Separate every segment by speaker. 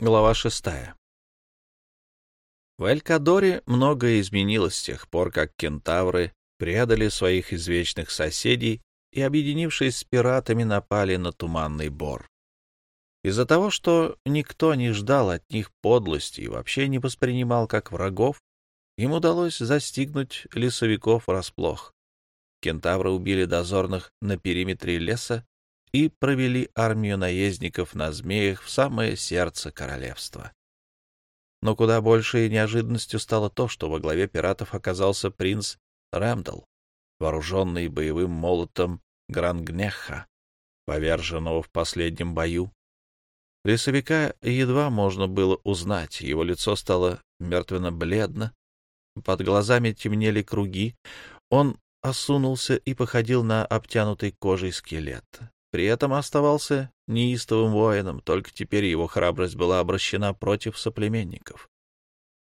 Speaker 1: Глава шестая. В Элькадоре многое изменилось с тех пор, как кентавры предали своих извечных соседей и, объединившись с пиратами, напали на Туманный Бор. Из-за того, что никто не ждал от них подлости и вообще не воспринимал как врагов, им удалось застигнуть лесовиков врасплох. Кентавры убили дозорных на периметре леса и провели армию наездников на змеях в самое сердце королевства. Но куда большей неожиданностью стало то, что во главе пиратов оказался принц Рэмдл, вооруженный боевым молотом Грангнеха, поверженного в последнем бою. Лесовика едва можно было узнать, его лицо стало мертвенно-бледно, под глазами темнели круги, он осунулся и походил на обтянутый кожей скелет. При этом оставался неистовым воином, только теперь его храбрость была обращена против соплеменников.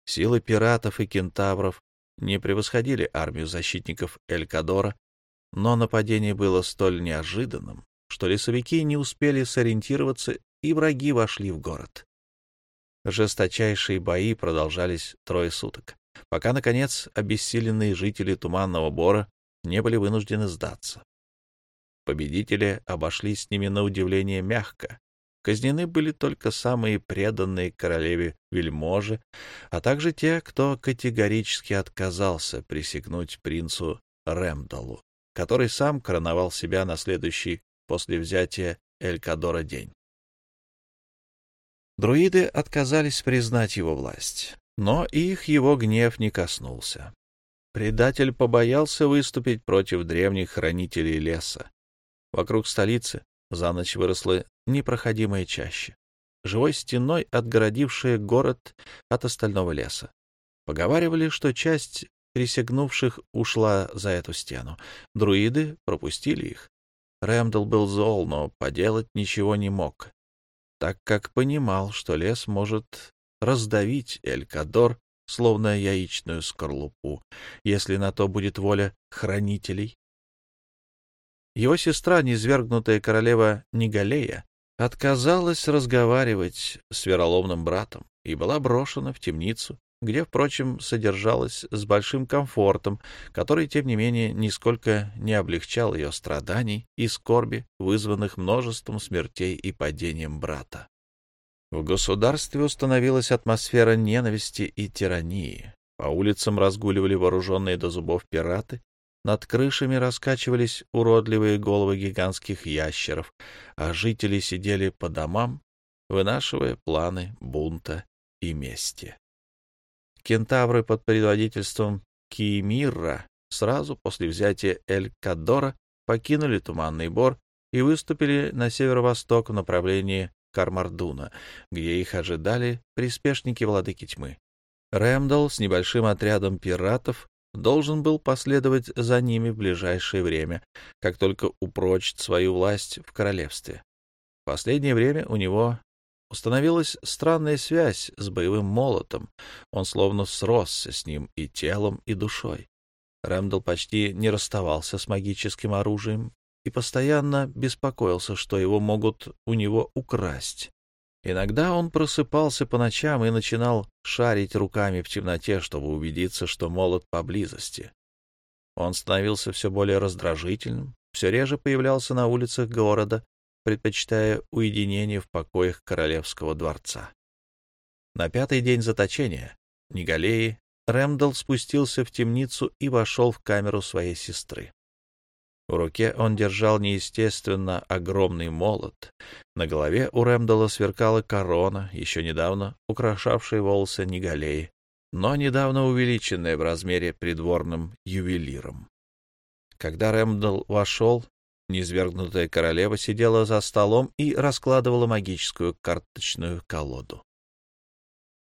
Speaker 1: Силы пиратов и кентавров не превосходили армию защитников Элькадора, но нападение было столь неожиданным, что лесовики не успели сориентироваться, и враги вошли в город. Жесточайшие бои продолжались трое суток, пока, наконец, обессиленные жители Туманного Бора не были вынуждены сдаться. Победители обошлись с ними на удивление мягко. Казнены были только самые преданные королеве вельможи, а также те, кто категорически отказался присягнуть принцу Рэмдалу, который сам короновал себя на следующий после взятия Элькадора день. Друиды отказались признать его власть, но их его гнев не коснулся. Предатель побоялся выступить против древних хранителей леса, Вокруг столицы за ночь выросла непроходимая чаще, живой стеной отгородившая город от остального леса. Поговаривали, что часть присягнувших ушла за эту стену. Друиды пропустили их. Рэмдл был зол, но поделать ничего не мог, так как понимал, что лес может раздавить Элькадор, словно яичную скорлупу, если на то будет воля хранителей. Его сестра, низвергнутая королева Нигалея, отказалась разговаривать с вероломным братом и была брошена в темницу, где, впрочем, содержалась с большим комфортом, который, тем не менее, нисколько не облегчал ее страданий и скорби, вызванных множеством смертей и падением брата. В государстве установилась атмосфера ненависти и тирании. По улицам разгуливали вооруженные до зубов пираты, над крышами раскачивались уродливые головы гигантских ящеров, а жители сидели по домам, вынашивая планы бунта и мести. Кентавры под предводительством Киемирра сразу после взятия Эль-Кадора покинули Туманный Бор и выступили на северо-восток в направлении Кармардуна, где их ожидали приспешники Владыки Тьмы. Рэмдал с небольшим отрядом пиратов должен был последовать за ними в ближайшее время, как только упрочит свою власть в королевстве. В последнее время у него установилась странная связь с боевым молотом, он словно сросся с ним и телом, и душой. Рэмдл почти не расставался с магическим оружием и постоянно беспокоился, что его могут у него украсть. Иногда он просыпался по ночам и начинал шарить руками в темноте, чтобы убедиться, что молот поблизости. Он становился все более раздражительным, все реже появлялся на улицах города, предпочитая уединение в покоях королевского дворца. На пятый день заточения Негалеи Рэмдал спустился в темницу и вошел в камеру своей сестры. В руке он держал неестественно огромный молот. На голове у Рэмдала сверкала корона, еще недавно украшавшая волосы Негалеи, но недавно увеличенная в размере придворным ювелиром. Когда Рэмдал вошел, низвергнутая королева сидела за столом и раскладывала магическую карточную колоду.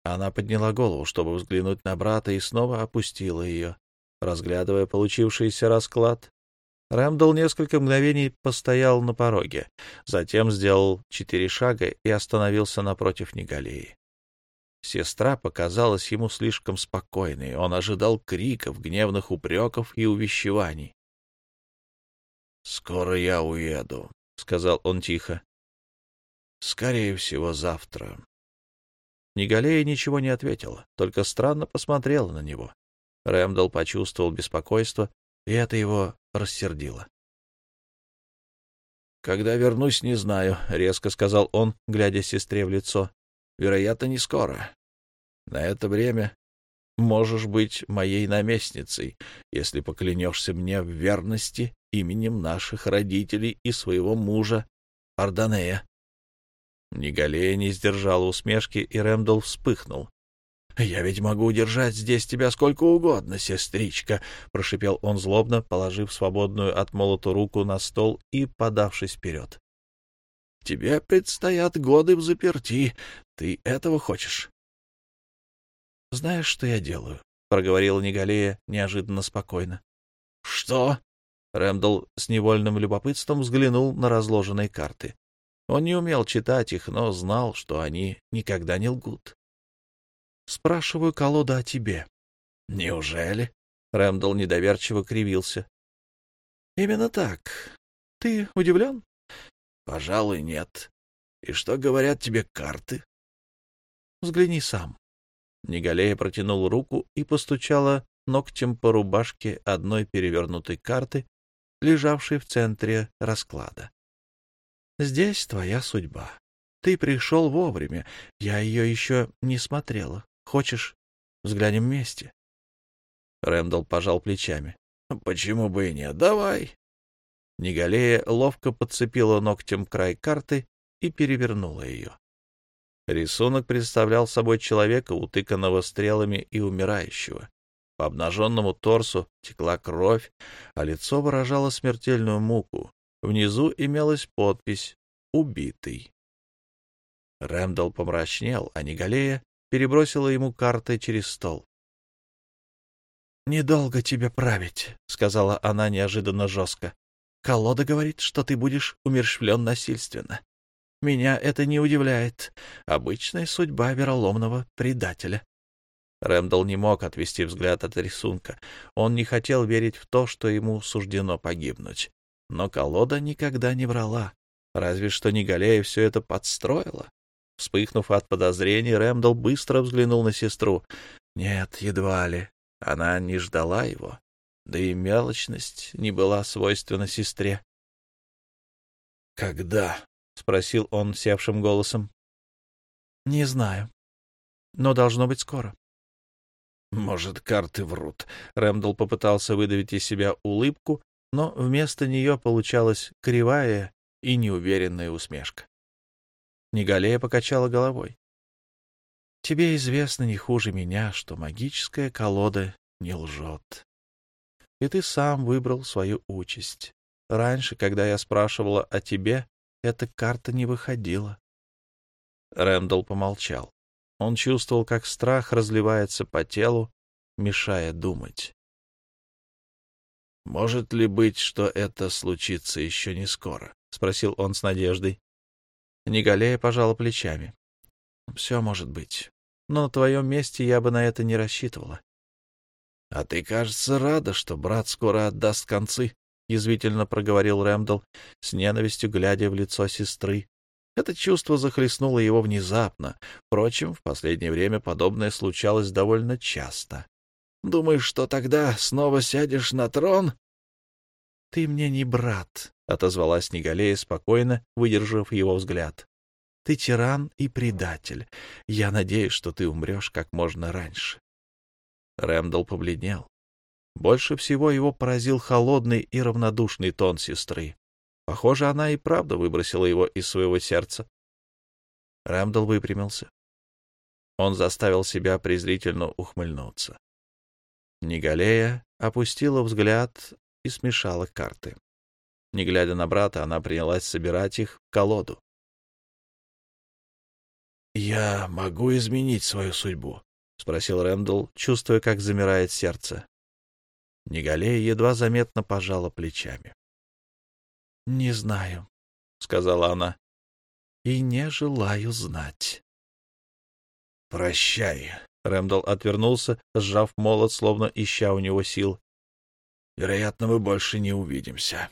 Speaker 1: Она подняла голову, чтобы взглянуть на брата, и снова опустила ее. Разглядывая получившийся расклад, Рэмдл несколько мгновений постоял на пороге, затем сделал четыре шага и остановился напротив Негалеи. Сестра показалась ему слишком спокойной, он ожидал криков, гневных упреков и увещеваний. — Скоро я уеду, — сказал он тихо. — Скорее всего, завтра. Негалея ничего не ответила, только странно посмотрела на него. Рэмдал почувствовал беспокойство, и это его рассердило. «Когда вернусь, не знаю», — резко сказал он, глядя сестре в лицо. «Вероятно, не скоро. На это время можешь быть моей наместницей, если поклянешься мне в верности именем наших родителей и своего мужа Арданея». Негалея не сдержала усмешки, и Рэмдл вспыхнул. «Я ведь могу удержать здесь тебя сколько угодно, сестричка», — прошипел он злобно, положив свободную от молоту руку на стол и подавшись вперед. «Тебе предстоят годы в заперти. Ты этого хочешь?» «Знаешь, что я делаю?» — проговорила Негалея неожиданно спокойно. «Что?» — Рэмдл с невольным любопытством взглянул на разложенные карты. Он не умел читать их, но знал, что они никогда не лгут. Спрашиваю колода о тебе. Неужели? Рэмдл недоверчиво кривился. Именно так. Ты удивлен? Пожалуй, нет. И что говорят тебе карты? Взгляни сам. Негалея протянул руку и постучала ногтем по рубашке одной перевернутой карты, лежавшей в центре расклада. Здесь твоя судьба. Ты пришел вовремя. Я ее еще не смотрела. Хочешь, взглянем вместе?» Рэндалл пожал плечами. «Почему бы и нет? Давай!» Негалея ловко подцепила ногтем край карты и перевернула ее. Рисунок представлял собой человека, утыканного стрелами и умирающего. По обнаженному торсу текла кровь, а лицо выражало смертельную муку. Внизу имелась подпись «Убитый». Рэмдалл помрачнел, а Негалея перебросила ему карты через стол. «Недолго тебе править», — сказала она неожиданно жестко. «Колода говорит, что ты будешь умерщвлен насильственно. Меня это не удивляет. Обычная судьба вероломного предателя». Рэмдалл не мог отвести взгляд от рисунка. Он не хотел верить в то, что ему суждено погибнуть. Но колода никогда не врала. Разве что Негалея все это подстроила. Вспыхнув от подозрений, Рэмдал быстро взглянул на сестру. Нет, едва ли. Она не ждала его. Да и мелочность не была свойственна сестре. «Когда?» — спросил он севшим голосом. «Не знаю. Но должно быть скоро». «Может, карты врут?» Рэмдл попытался выдавить из себя улыбку, но вместо нее получалась кривая и неуверенная усмешка. Негалея покачала головой. Тебе известно не хуже меня, что магическая колода не лжет. И ты сам выбрал свою участь. Раньше, когда я спрашивала о тебе, эта карта не выходила. Рэндалл помолчал. Он чувствовал, как страх разливается по телу, мешая думать. «Может ли быть, что это случится еще не скоро?» — спросил он с надеждой. Негалея пожала плечами. — Все может быть. Но на твоем месте я бы на это не рассчитывала. — А ты, кажется, рада, что брат скоро отдаст концы, — язвительно проговорил Рэмдалл, с ненавистью глядя в лицо сестры. Это чувство захлестнуло его внезапно. Впрочем, в последнее время подобное случалось довольно часто. — Думаешь, что тогда снова сядешь на трон? — Ты мне не брат, — отозвалась Негалея спокойно, выдержав его взгляд. — Ты тиран и предатель. Я надеюсь, что ты умрешь как можно раньше. Рэмдал побледнел. Больше всего его поразил холодный и равнодушный тон сестры. Похоже, она и правда выбросила его из своего сердца. Рэмдал выпрямился. Он заставил себя презрительно ухмыльнуться. Негалея опустила взгляд и смешала карты. Не глядя на брата, она принялась собирать их в колоду. «Я могу изменить свою судьбу?» — спросил Рэндалл, чувствуя, как замирает сердце. Негалея едва заметно пожала плечами. «Не знаю», — сказала она, — «и не желаю знать». «Прощай», — Рэмдалл отвернулся, сжав молот, словно ища у него сил. «Вероятно, мы больше не увидимся».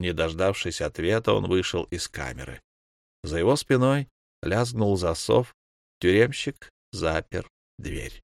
Speaker 1: Не дождавшись ответа, он вышел из камеры. За его спиной лязгнул засов, Тюремщик запер дверь.